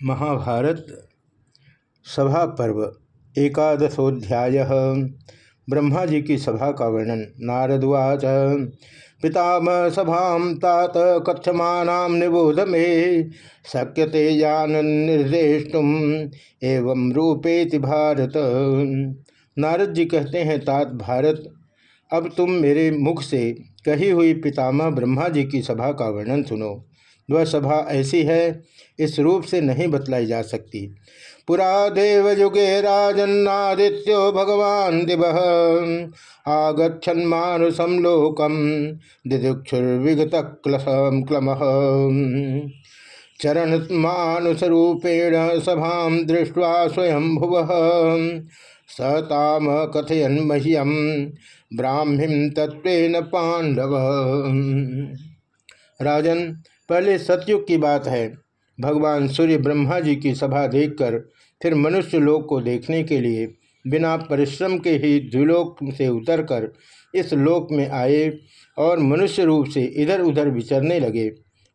महाभारत सभा पर्व एकादशोध्याय। ब्रह्मा जी की सभा का वर्णन नारदवाच पितामह सभा तात कथमानाम निबोध मे, शक्यते यान निर्देशुम एवं रूपेति भारत। नारद जी कहते हैं, तात भारत, अब तुम मेरे मुख से कही हुई पितामह ब्रह्मा जी की सभा का वर्णन सुनो। वह सभा ऐसी है, इस रूप से नहीं बतलाई जा सकती। पुरा देव युगे राजन्नादित्यो भगवान दिव आगछन मानुषम लोकम दिदुक्षुर्विगत क्लम। चरण मानुषरूपेण सभा दृष्ट्वा स्वयं भुव सताम कथयन मह्यम ब्राह्मीम तत्व पांडव राजन पहले सतयुग की बात है। भगवान सूर्य ब्रह्मा जी की सभा देखकर, फिर मनुष्य लोक को देखने के लिए, बिना परिश्रम के ही द्विलोक से उतरकर इस लोक में आए और मनुष्य रूप से इधर उधर विचरने लगे।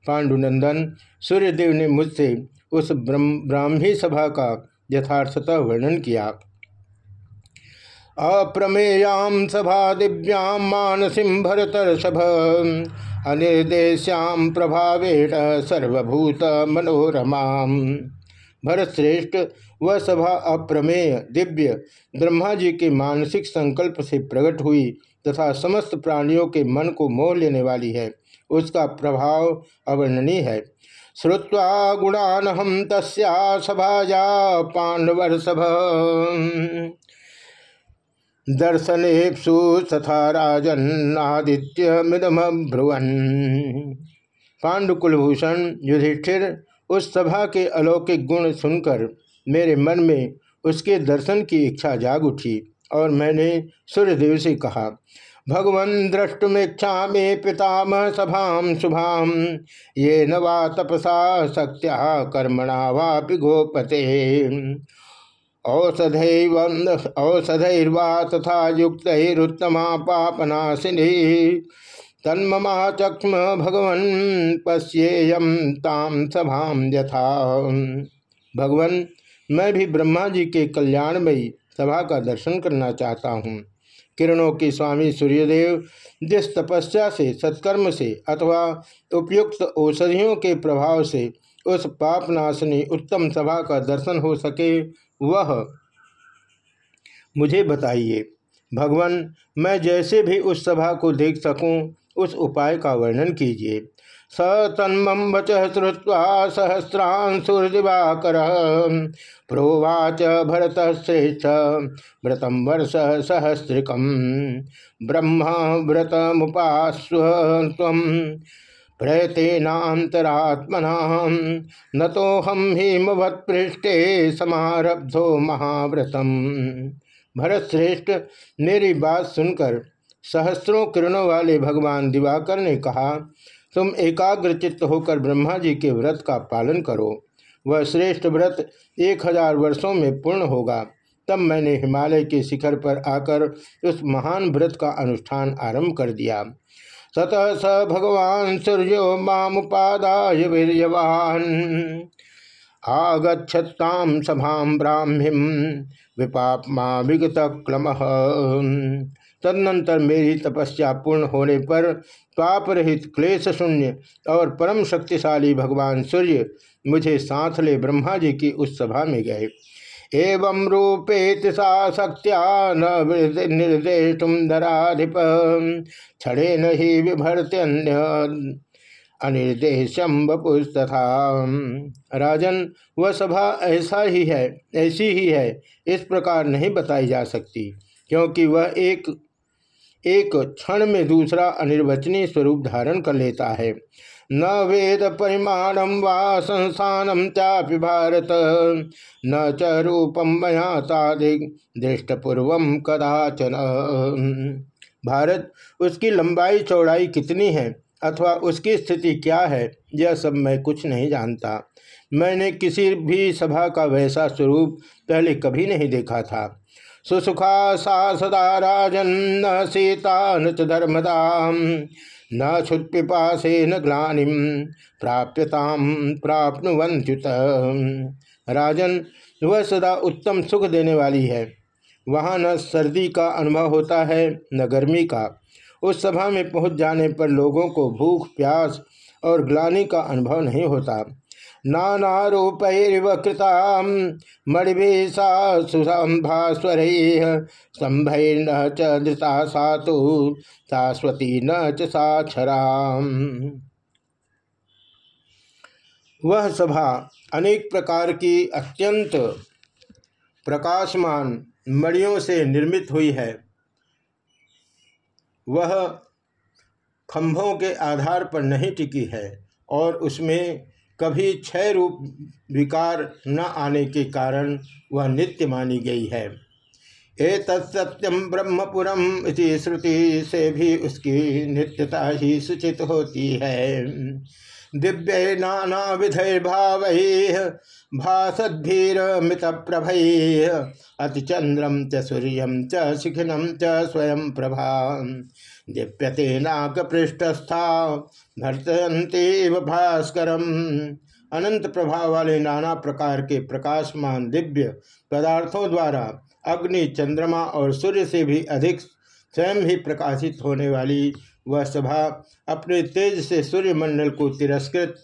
पांडुनंदन, सूर्यदेव ने मुझसे उस ब्राह्मी सभा का यथार्थतः वर्णन किया। अप्रमेयां सभा दिव्यां मानसीं भरतर्षभ। अनिर्देश्याम प्रभावेण सर्वभूत मनोरमा भरत श्रेष्ठ वह सभा अप्रमेय, दिव्य ब्रह्मा जी के मानसिक संकल्प से प्रकट हुई तथा समस्त प्राणियों के मन को मोह लेने वाली है। उसका प्रभाव अवर्णनीय है। श्रुवा गुणान हम तस्या सभाया पांडवर सभा दर्शनेप्सु तथा राजन्नादित्य मिदम भ्रुवन पांडुकुलभूषण युधिष्ठिर, उस सभा के अलौकिक गुण सुनकर मेरे मन में उसके दर्शन की इच्छा जाग उठी और मैंने सूर्यदेव से कहा, भगवन द्रष्टुमेक्षा में पितामह सभाम शुभाम ये नवा तपसा शक्त्या कर्मणा वापि गोपते। औषधैर्वा तथा युक्तरुत्तमा पापनाशिनी तन्ममा चक्ष्म भगवन पश्येयम ताम सभाम यथा। भगवन, मैं भी ब्रह्मा जी के कल्याणमयी सभा का दर्शन करना चाहता हूँ। किरणों के स्वामी सूर्यदेव जिस तपस्या से, सत्कर्म से अथवा उपयुक्त औषधियों के प्रभाव से उस पापनाशनी उत्तम सभा का दर्शन हो सके वह, मुझे बताइए, भगवान, मैं जैसे भी उस सभा को देख सकूँ, उस उपाय का वर्णन कीजिए। स तन्म वच श्रुवा सहस्रांशुर्दिवाकर प्रोवाच भरत श्रेष्ठ व्रतम वर्ष सहस्रिकम, ब्रह्म व्रत मुपास्व प्रयतेनातरात्मना न तो हम हिमवत्पृष्ठे समारब्धो महाव्रतम। भरत श्रेष्ठ मेरी बात सुनकर सहस्रों किरणों वाले भगवान दिवाकर ने कहा, तुम एकाग्र चित्त होकर ब्रह्मा जी के व्रत का पालन करो। वह श्रेष्ठ व्रत एक हज़ार वर्षों में पूर्ण होगा। तब मैंने हिमालय के शिखर पर आकर उस महान व्रत का अनुष्ठान आरंभ कर दिया। सतः स भगवान सूर्यो मामुपादाय वीर्यवान। आगछताम सभाम ब्राह्मीम विपापमा विगत क्लम तदनंतर मेरी तपस्या पूर्ण होने पर पाप रहित क्लेश शून्य और परम शक्तिशाली भगवान सूर्य मुझे साथ ले ब्रह्मा जी की उस सभा में गए। एवं रूपे सा शक्त्या न निर्देशुम धराधिप। क्षणे न ही विभर्त्यन्य अनिर्देशम वपुस्तथा। राजन, वह सभा ऐसा ही है, ऐसी ही है, इस प्रकार नहीं बताई जा सकती, क्योंकि वह एक एक क्षण में दूसरा अनिर्वचनीय स्वरूप धारण कर लेता है। न वेद परिमाणम वा संस्थानम चापि भारत। न च रूपम मया तादिक दृष्टपूर्व कदाचन। भारत, उसकी लंबाई चौड़ाई कितनी है अथवा उसकी स्थिति क्या है, यह सब मैं कुछ नहीं जानता। मैंने किसी भी सभा का वैसा स्वरूप पहले कभी नहीं देखा था। सुसुखा सा सदा राजन सीता न धर्मदा न क्षुत्पिपाशे न ग्लानि प्राप्यताम प्राप्नुवंत्युत राजन, वह सदा उत्तम सुख देने वाली है। वहाँ न सर्दी का अनुभव होता है, न गर्मी का। उस सभा में पहुँच जाने पर लोगों को भूख, प्यास और ग्लानि का अनुभव नहीं होता। नानारूपैरिव कृता मणिभीषा सुसंभास्वर संभैर्न च धृता सा तो शाश्वती न च साक्षरा वह सभा अनेक प्रकार की अत्यंत प्रकाशमान मणियों से निर्मित हुई है। वह खंभों के आधार पर नहीं टिकी है और उसमें कभी क्षय रूप विकार न आने के कारण वह नित्य मानी गई है। एक तत्सत्यम ब्रह्मपुरम इति श्रुति से भी उसकी नित्यता ही सूचित होती है। दिव्य नाना विधय भाव भासद्भीरमित प्रभ अतिचंद्रम च सूर्य च शिखिनम च स्वयं प्रभा। दीप्यते नाक पृष्ठस्था भर्तयंती अनंत प्रभाव वाले नाना प्रकार के प्रकाशमान दिव्य पदार्थों द्वारा अग्नि, चंद्रमा और सूर्य से भी अधिक स्वयं ही प्रकाशित होने वाली वह सभा अपने तेज से सूर्यमंडल को तिरस्कृत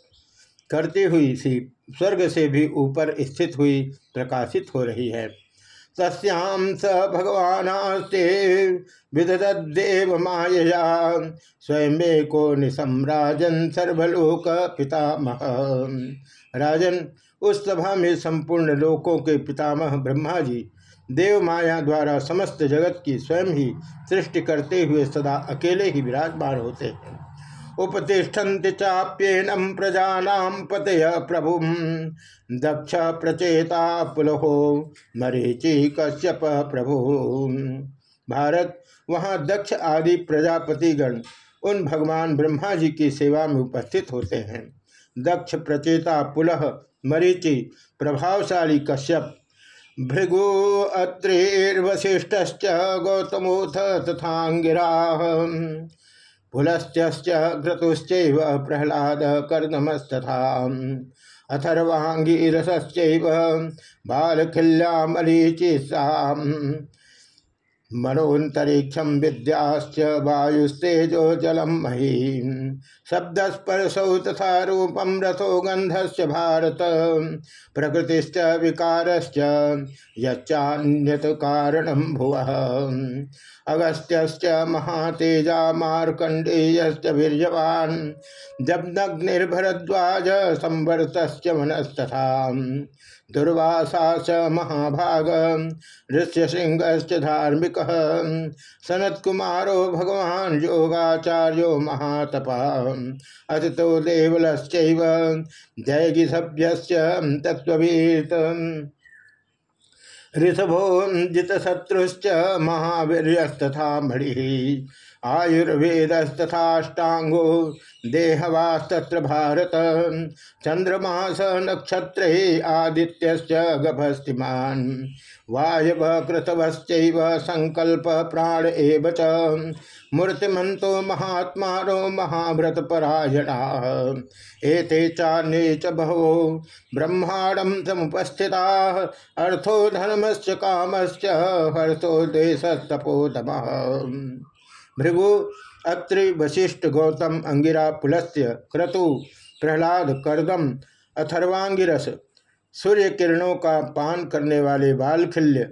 करती हुई सी स्वर्ग से भी ऊपर स्थित हुई प्रकाशित हो रही है। तस्याम स भगवानास्ते विददेव मायया स्वयं को निसम्राजन सर्वलोक पितामह राजन, उस सभा में संपूर्ण लोकों के पितामह ब्रह्मा जी, देव माया द्वारा समस्त जगत की स्वयं ही सृष्टि करते हुए सदा अकेले ही विराजमान होते हैं। उपतिष्ठन्ति चाप्येनम प्रजा पतय प्रभु। दक्ष प्रचेता पुलहो मरीचि कश्यप प्रभु। भारत, वहाँ दक्ष आदि प्रजापतिगण उन भगवान ब्रह्मा जी की सेवा में उपस्थित होते हैं। दक्ष प्रचेता पुलह मरीचि प्रभावशाली कश्यप, भृगु अत्रिर्वशिष्ठ गौतमोथ तथांगिरा। पुलश्च घ्रतुश्च प्रहलाद कर्दमस्तथा अथर्वांगीरसश्चैव बालखिल्यामरीचिसा मनोन्तरिक्षम विद्याश्च वायुस्तेजो जलम मही शब्दस्पर्शौ तथा रूपम रथो गंधस्य भारत। प्रकृतिश्च विकारश्च यच्चान्यत कारणम भुव। अगस्त्यश्च महातेजा मार्कंडेयश्च वीर्यवान्। जब्नग्निर्भरद्वाज संवर्तश्च मनस्तथा। दुर्वासा च महाभाग। ऋष्यसिंहश्च धार्मिक। सनत कुमारो भगवान योगाचार्यो महातप। अतितो देवलश्चैव जयगिसभ्यश्च तत्त्ववीत ऋषभो जितशत्रुश्च महावीर्यस्तथा मणि आयुर्वेदस्तथाष्टांगो देहवास्तत्र भारत। चंद्रमास नक्षत्र आदित्य गभस्तिमान। वायव कृतवश्चैव प्राण एव च। मूर्तिमंतो महात्मानो महाव्रतपरायणा। एते चान्ये च बहवो ब्रह्मांडम समुपस्थिता। अर्थो धर्मश्च कामश्च हर्थो देशस्तपोतम। भृगु अत्रि वशिष्ठ गौतम अंगिरा पुलस्त्य क्रतु प्रहलाद कर्दम अथर्वांगिरस सूर्य किरणों का पान करने वाले बालखिल्य,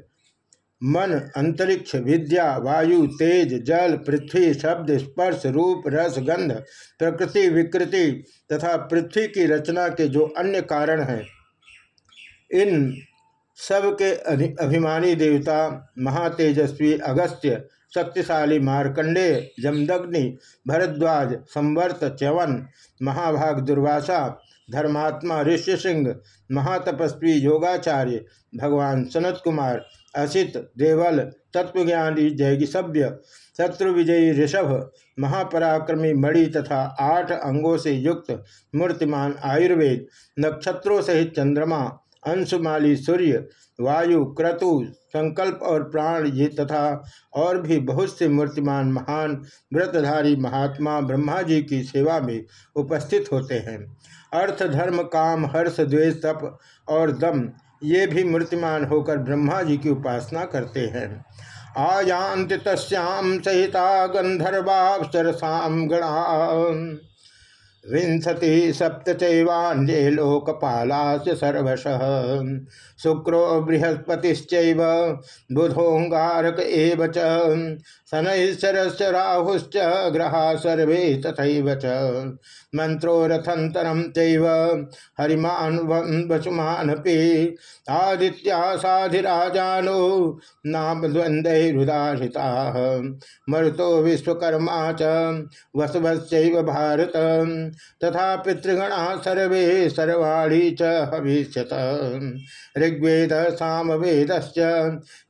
मन, अंतरिक्ष, विद्या, वायु, तेज, जल, पृथ्वी, शब्द, स्पर्श, रूप, रस, गंध, प्रकृति, विकृति तथा पृथ्वी की रचना के जो अन्य कारण हैं। इन सब के अभिमानी देवता महातेजस्वी अगस्त्य शक्तिशाली मार्कंडे जमदग्नि भरद्वाज, संवर्त च्यवन, महाभाग दुर्वासा, धर्मात्मा ऋषि सिंह, महातपस्वी योगाचार्य, भगवान सनत कुमार, असित, देवल, तत्वज्ञानी जयगिसभ्य शत्रु विजयी ऋषभ, महापराक्रमी मणि तथा आठ अंगों से युक्त मूर्तिमान आयुर्वेद, नक्षत्रों सहित चंद्रमा अंशुमाली सूर्य वायु, क्रतु, संकल्प और प्राण ये तथा और भी बहुत से मूर्तिमान महान व्रतधारी महात्मा ब्रह्मा जी की सेवा में उपस्थित होते हैं। अर्थ, धर्म, काम, हर्ष, द्वेष, तप और दम, ये भी मूर्तिमान होकर ब्रह्मा जी की उपासना करते हैं। आयांत तस्याम सहिता गंधर्वापसरसाम गणा। विंशति सप्त चैवान्ये लोकपालाश सर्वश। शुक्रो बृहस्पतिश्चैव बुधोंगारक एव च शनैश्चरश्च राहुश्च ग्रहा सर्वे तथैव च। मंत्रो रथंतरम चैव, हरिमान वसुमानपि आदित्या साधिराजानो, नाम द्वंद्वैरुदाहृता मरुतो विश्वकर्मा च वसुभश्चैव भारत। तथा पितृगण सर्वे सर्वाणी च भविष्यत ऋग्वेद सामवेद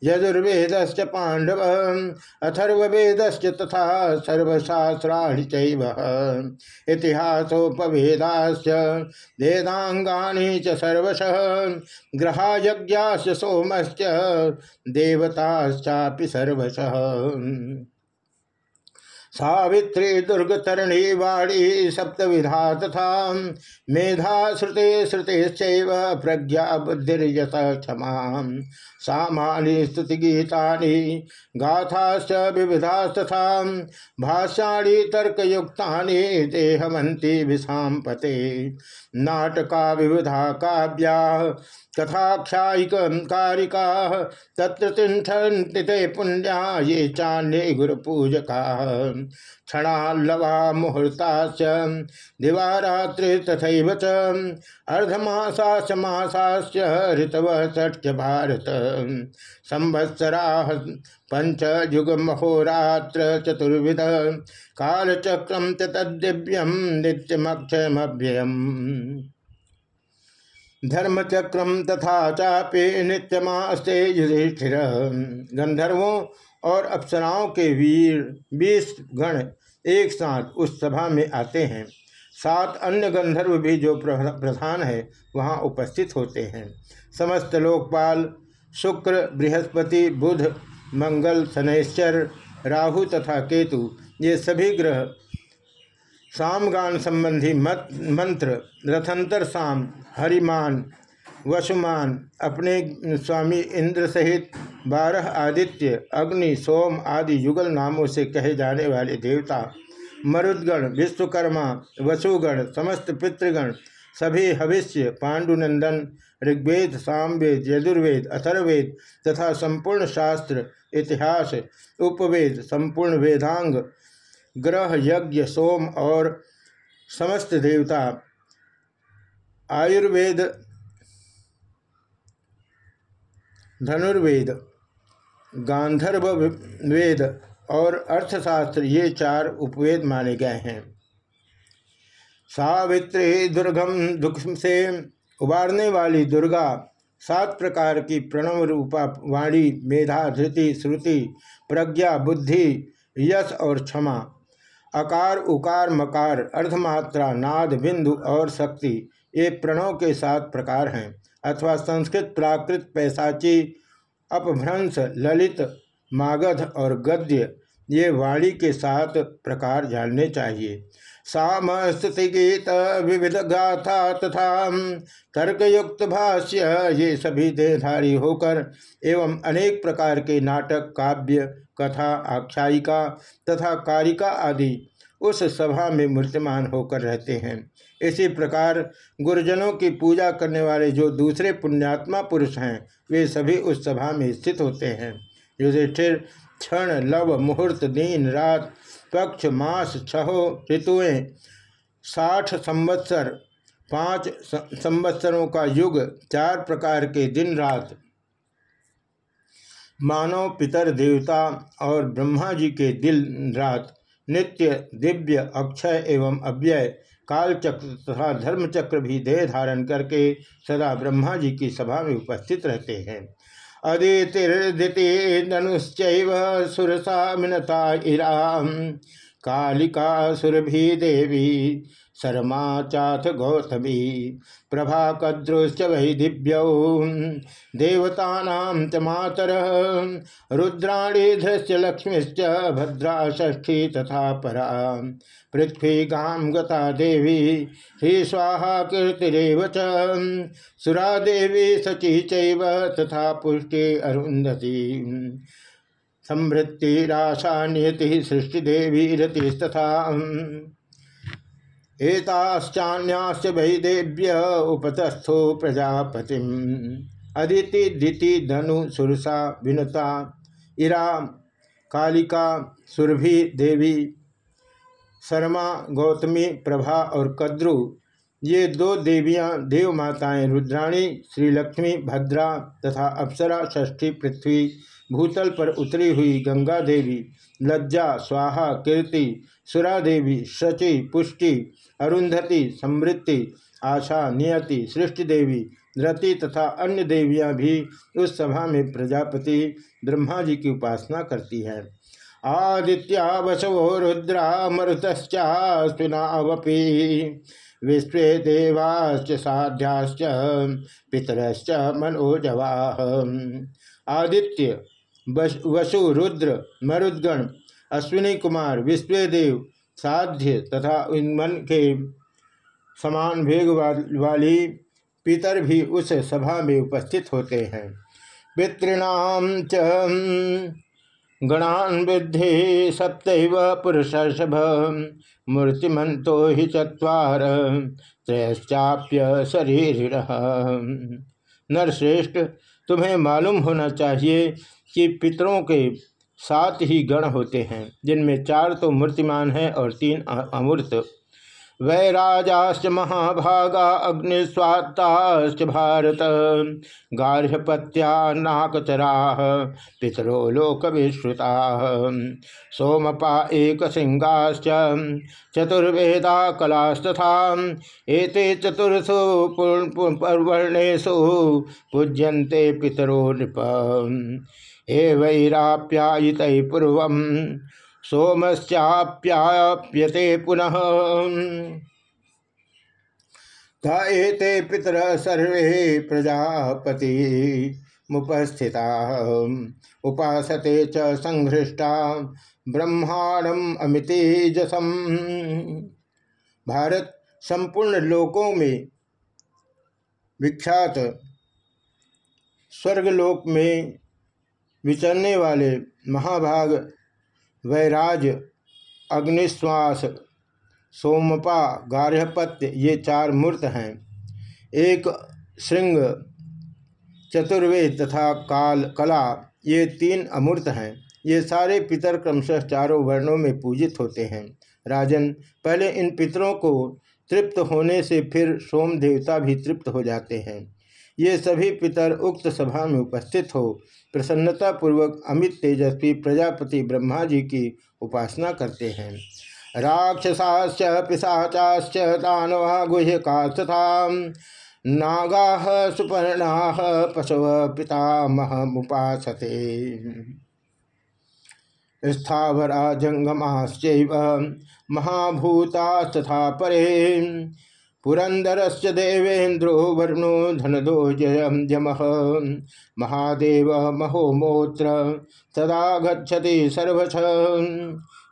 यजुर्वेद पांडव अथर्वेद तथा सर्वशास्त्राणि चैव। इतिहासोपवेदाश्च वेदांगानि च सोमश्च, देवताश्चापि सर्वशः। सावित्री दुर्गतरणी वाणी सप्तविधा तथा मेधा श्रुते श्रुतेश्चैव प्रज्ञा बुद्धिर्यत क्षमा। सामानि स्तुति गीतानि गाथाश्च विविधास्तथा। भाष्याणि तर्कयुक्तानि, देहमन्ति पते नाटका विविधा काव्या कथाख्यायिकारिका तत्र तिष्ठन्ति पुण्या ये चान्ये गुरुपूजका। क्षणाल्लवा मुहूर्ताश्च दिवारात्रि तथैव च। अर्धमासाश्च मासाश्च ऋतवः षट् भारत संवत्सरा पंच युगमहोरात्र चतुर्विध कालचक्रम तद्दिव्यम नित्यमक्षयमभ्ययम् धर्मचक्रम तथा चापे नित्यमास्ते युधिष्ठिर। गंधर्वों और अप्सराओं के वीर बीस गण एक साथ उस सभा में आते हैं। सात अन्य गंधर्व भी जो प्रधान है, वहाँ उपस्थित होते हैं। समस्त लोकपाल, शुक्र, बृहस्पति, बुध, मंगल, शनैश्चर, राहु तथा केतु, ये सभी ग्रह सामगान संबंधी मत, मंत्र, रथंतर साम, हरिमान वसुमान अपने स्वामी इंद्र सहित बारह आदित्य, अग्नि, सोम आदि युगल नामों से कहे जाने वाले देवता, मरुदगण, विश्वकर्मा, वसुगण, समस्त पितृगण, सभी हविष्य, पांडुनंदन, ऋग्वेद, सामवेद, यजुर्वेद अथर्वेद तथा संपूर्ण शास्त्र, इतिहास, उपवेद, संपूर्ण वेदांग, ग्रह, यज्ञ, सोम और समस्त देवता, आयुर्वेद धनुर्वेद, गांधर्व वेद और अर्थशास्त्र ये चार उपवेद माने गए हैं। सावित्री दुर्गम दुख से उबारने वाली दुर्गा, सात प्रकार की प्रणव रूपा वाणी, मेधा, धृति, श्रुति, प्रज्ञा, बुद्धि, यश और क्षमा, अकार, उकार, मकार, अर्धमात्रा, नाद, बिंदु और शक्ति, ये प्रणव के सात प्रकार हैं। अथवा संस्कृत, प्राकृत, पैसाची अपभ्रंश, ललित, मागध और गद्य, ये वाणी के सात प्रकार जानने चाहिए। साम स्तुति गीत विविध गाथा तथा तर्कयुक्त भाष्य, ये सभी देहधारी होकर एवं अनेक प्रकार के नाटक, काव्य, कथा, आख्यायिका तथा कारिका आदि उस सभा में मूर्तिमान होकर रहते हैं। इसी प्रकार गुरुजनों की पूजा करने वाले जो दूसरे पुण्यात्मा पुरुष हैं, वे सभी उस सभा में स्थित होते हैं। युधिष्ठिर, क्षण, लव, मुहूर्त, दिन, रात, पक्ष, मास, छहो ऋतुएँ, साठ संवत्सर, पाँच संवत्सरों का युग, चार प्रकार के दिन, रात। मानव पितर देवता और ब्रह्मा जी के दिल रात। नित्य, दिव्य, अक्षय एवं अव्यय, कालचक्र तथा धर्मचक्र भी देह धारण करके सदा ब्रह्मा जी की सभा में उपस्थित रहते हैं। अदितिर्दिति धनुश्च सुरसा मिनता इरा कालिका सुरभि देवी शर्मा चाथ गौतमी प्रभा कद्रुश्च वही दिव्यौ देवता मातर रुद्राणी धृश्च लक्ष्मीश्च भद्रा षष्ठी तथा परा। पृथ्वी गाम गता देवी श्री स्वाहा कीर्तिरव सुरा देवी सची चैव तथा पुष्टि अरुंधति संवृत्तिराशा नियति सृष्टिदेवी रतिस्तथा। एताश्चान्याश्च देव्य उपतस्थो प्रजापति अदिति दिति धनु सुरसा विनता इरा कालिका सुरभि देवी शर्मा गौतमी प्रभा और कद्रु, ये दो देवियाँ देव माताएँ रुद्राणी, श्रीलक्ष्मी, भद्रा तथा अप्सरा षष्ठी पृथ्वी भूतल पर उतरी हुई गंगा देवी, लज्जा, स्वाहा, कीर्ति, सुरा देवी, शचि, पुष्टि, अरुंधति, समृद्धि, आशा, नियति, सृष्टि देवी, रति तथा अन्य देवियाँ भी उस सभा में प्रजापति ब्रह्मा जी की उपासना करती हैं। आदित्या वसवो रुद्रा मरुतश्चास्विनावपी विश्व देवाश्च साध्याश्च, पितरश्च मनोजवा। आदित्य वसु रुद्र, मरुद्गण, अश्विनी कुमार विश्वदेव साध्य तथा इन मन के समान वेग वाली पितर भी उस सभा में उपस्थित होते हैं। पितृणाम च गणान विद्धि सप्तव पुरुषभ मूर्तिमंतो ही चुवार त्रयश्चाप्य शरीर नरश्रेष्ठ, तुम्हें मालूम होना चाहिए कि पितरों के सात ही गण होते हैं, जिनमें चार तो मूर्तिमान हैं और तीन अमूर्त। वैराजाश्च महाभागा अग्निस्वात्ताश्च भारत। गार्हपत्या नाकचरा पितरो लोक विश्रुता सोमपा एक सिंगाश्च चतुर्वेदा कलास्तथा एते चतुर्षु पर्वर्णेषु पूज्यन्ते पितरो नृप। हे वैराप्यायित पूर्व सोमश्चाप्याप्यते पुनः। ते पितर सर्वे प्रजापति मुपस्थिता उपासते च ब्रह्मांडम अमितेजसम। भारत संपूर्ण लोकों में विख्यात स्वर्गलोक में विचरने वाले महाभाग, वैराज, अग्निश्वास, सोमपा, गार्हपत्य, ये चार मूर्त हैं। एक श्रृंग, चतुर्वेद तथा काल, कला, ये तीन अमूर्त हैं। ये सारे पितर क्रमशः चारों वर्णों में पूजित होते हैं। राजन, पहले इन पितरों को तृप्त होने से फिर सोम देवता भी तृप्त हो जाते हैं। ये सभी पितर उक्त सभा में उपस्थित हो। प्रसन्नता पूर्वक अमित तेजस्वी प्रजापति ब्रह्मा जी की उपासना करते हैं। राक्षसाश्च, पिशाचाश्च, दानवा तथा नागा, सुपर्णा, पशव पिता पितामहमुपासते स्थावरा जंगमाश्च महाभूता परे। पुरंदरस्य देवेन्द्रो वर्णो धनदो जयम जम महादेव महोमोत्र सदा गच्छति सर्वछ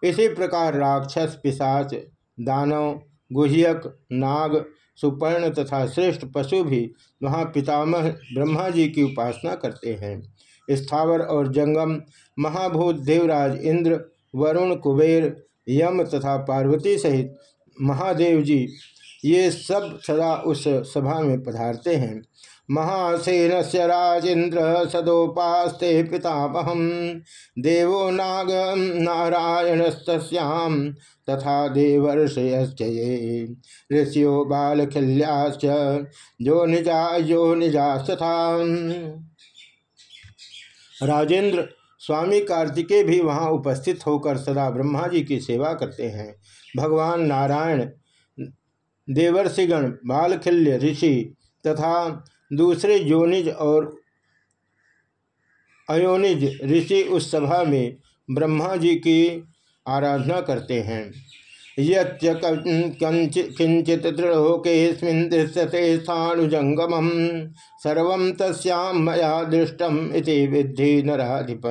इसी प्रकार राक्षस, पिशाच, दानव, गुह्यक, नाग, सुपर्ण तथा श्रेष्ठ पशु भी वहाँ पितामह ब्रह्मा जी की उपासना करते हैं। स्थावर और जंगम, महाभूत देवराज इंद्र, वरुण, कुबेर, यम तथा पार्वती सहित महादेव जी ये सब सदा उस सभा में पधारते हैं। महासेन से राजेन्द्र सदोपास्ते पितामहम देवो नाग नारायण नारायणस्याम तथा देवर्षयश्च ये। ऋषियो बालखिल्याश्च। जो निजा जो निजास्तथा। राजेंद्र स्वामी कार्तिकेय भी वहाँ उपस्थित होकर सदा ब्रह्मा जी की सेवा करते हैं। भगवान नारायण देवर्षिगण, बालखिल्य, ऋषि तथा दूसरे योनिज और अयोनिज ऋषि उस सभा में ब्रह्मा जी की आराधना करते हैं। किंचित त्रिलोकेस्मिन् दृश्यते स्थाणुजंगम सर्व तस्याम मया दृष्टम इति विद्धि नराधिप।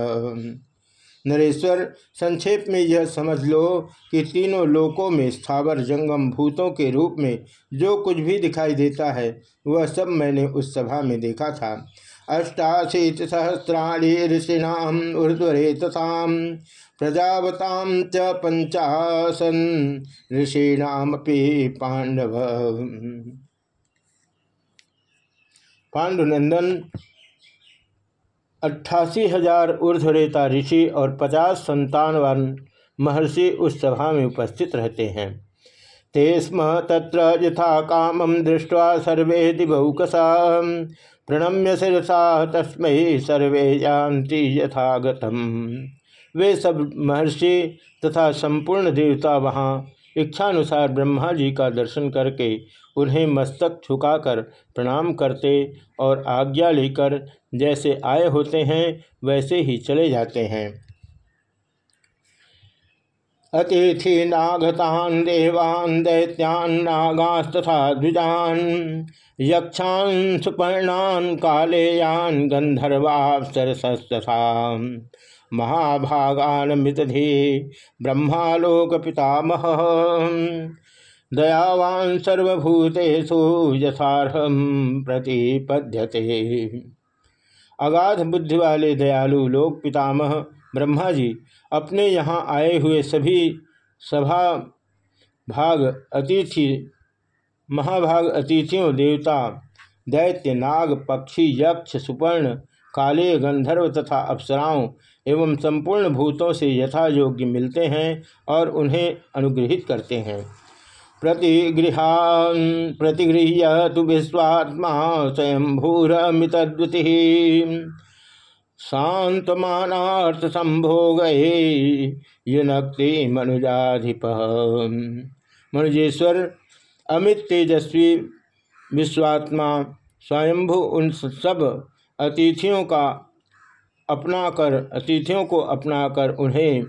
नरेश्वर, संक्षेप में यह समझ लो कि तीनों लोकों में स्थावर जंगम भूतों के रूप में जो कुछ भी दिखाई देता है, वह सब मैंने उस सभा में देखा था। अष्टाशीत सहस्राणी ऋषिणाम ऊर्धरे तथा प्रजावताम च पंचासन ऋषिणाम पांडव। पांडुनंदन अट्ठासी हज़ार ऊर्धरेता ऋषि और पचास संतानवान महर्षि उस सभा में उपस्थित रहते हैं। ते स्म तत्र यथा कामम दृष्ट्वा सर्वे दिबौकसा प्रणम्य शिरसा तस्म सर्वे जानती यथागतम। वे सब महर्षि तथा संपूर्ण देवता वहाँ इच्छानुसार ब्रह्मा जी का दर्शन करके उन्हें मस्तक झुकाकर प्रणाम करते और आज्ञा लेकर जैसे आए होते हैं, वैसे ही चले जाते हैं। अतिथि नागतान, देवान, दैत्यान नागास्तथा द्विजान, यक्षान, सुपर्णान, कालेयान गंधर्वापसरसस्तथा महाभागान मृतधि ब्रह्मालोक पितामह दयावान सर्वभूतेषु यथार्हम प्रतिपद्यते। अगाध बुद्धि वाले दयालु लोक पितामह ब्रह्मा जी अपने यहाँ आए हुए सभी सभा भाग अतिथि, महाभाग अतिथियों, देवता, दैत्य, नाग, पक्षी, यक्ष, सुपर्ण काले गंधर्व तथा अप्सराओं एवं संपूर्ण भूतों से यथा योग्य मिलते हैं और उन्हें अनुग्रहित करते हैं। प्रतिगृहान प्रतिगृह्य तो विश्वात्मा स्वयंभूरमितद्युति शांतमानार्थ संभोग युनक्ति मनुजाधिप। मनुजेश्वर, अमित तेजस्वी, विश्वात्मा, स्वयंभू उन सब अतिथियों का अपनाकर, अतिथियों को अपनाकर उन्हें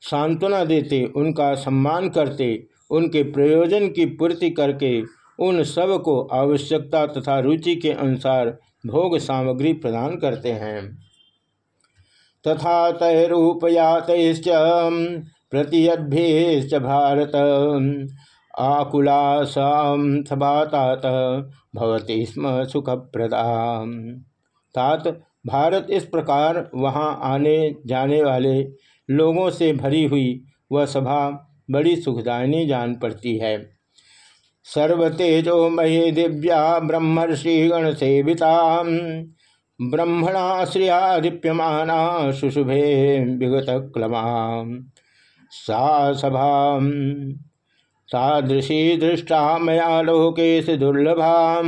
सांत्वना देते, उनका सम्मान करते, उनके प्रयोजन की पूर्ति करके उन सबको आवश्यकता तथा रुचि के अनुसार भोग सामग्री प्रदान करते हैं। तथा तैरूपयात प्रतियद्भ्यश्च भारत आकुलासाम थबातात भवती स्म सुखप्रदा तात, भारत इस प्रकार वहाँ आने जाने वाले लोगों से भरी हुई वह सभा बड़ी सुखदायिनी जान पड़ती है। सर्वतेजो मही दिव्या ब्रह्मर्षि गण सेविता ब्रह्मणा श्रियाधिप्यमाना शुशुभे विगत क्लमा सा सभा सादृशी दृष्टा मया लोके दुर्लभा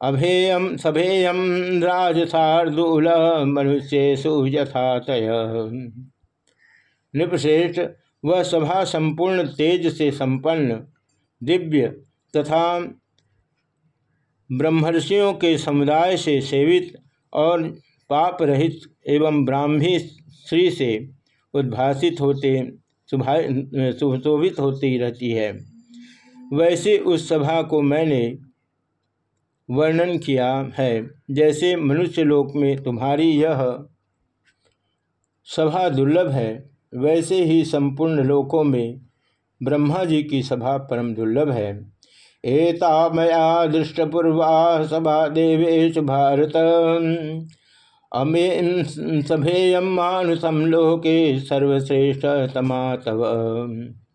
अभेयम सभेयम राजसार्दूल मनुष्य यथातय। नृपश्रेष्ठ, वह सभा संपूर्ण तेज से संपन्न, दिव्य तथा ब्रह्मर्षियों के समुदाय से सेवित और पाप रहित एवं ब्राह्मी श्री से उद्भासित होते सुशोभित होती रहती है। वैसे उस सभा को मैंने वर्णन किया है। जैसे मनुष्य लोक में तुम्हारी यह सभा दुर्लभ है, वैसे ही संपूर्ण लोकों में ब्रह्मा जी की सभा परम दुर्लभ है। एता मया दृष्टपूर्वा सभा देवेश भारत अमे सभेयम मानुषम लोके सर्वश्रेष्ठ तमातव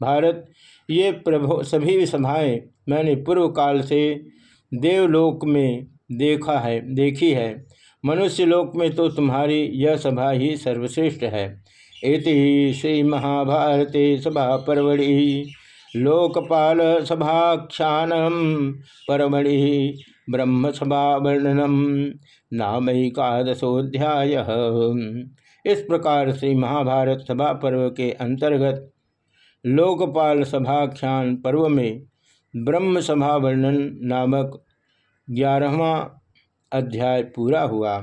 भारत, ये प्रभु, सभी सभाएँ मैंने पूर्व काल से देवलोक में देखा है, देखी है। मनुष्य लोक में तो तुम्हारी यह सभा ही सर्वश्रेष्ठ है। इति श्री महाभारते सभा परवड़ी लोकपाल सभाख्यानम परमढ़ि ब्रह्म सभा वर्णनम नामकादशोध्याय इस प्रकार से महाभारत सभा पर्व के अंतर्गत लोकपाल सभाख्यान पर्व में ब्रह्म सभा वर्णन नामक ग्यारहवा अध्याय पूरा हुआ।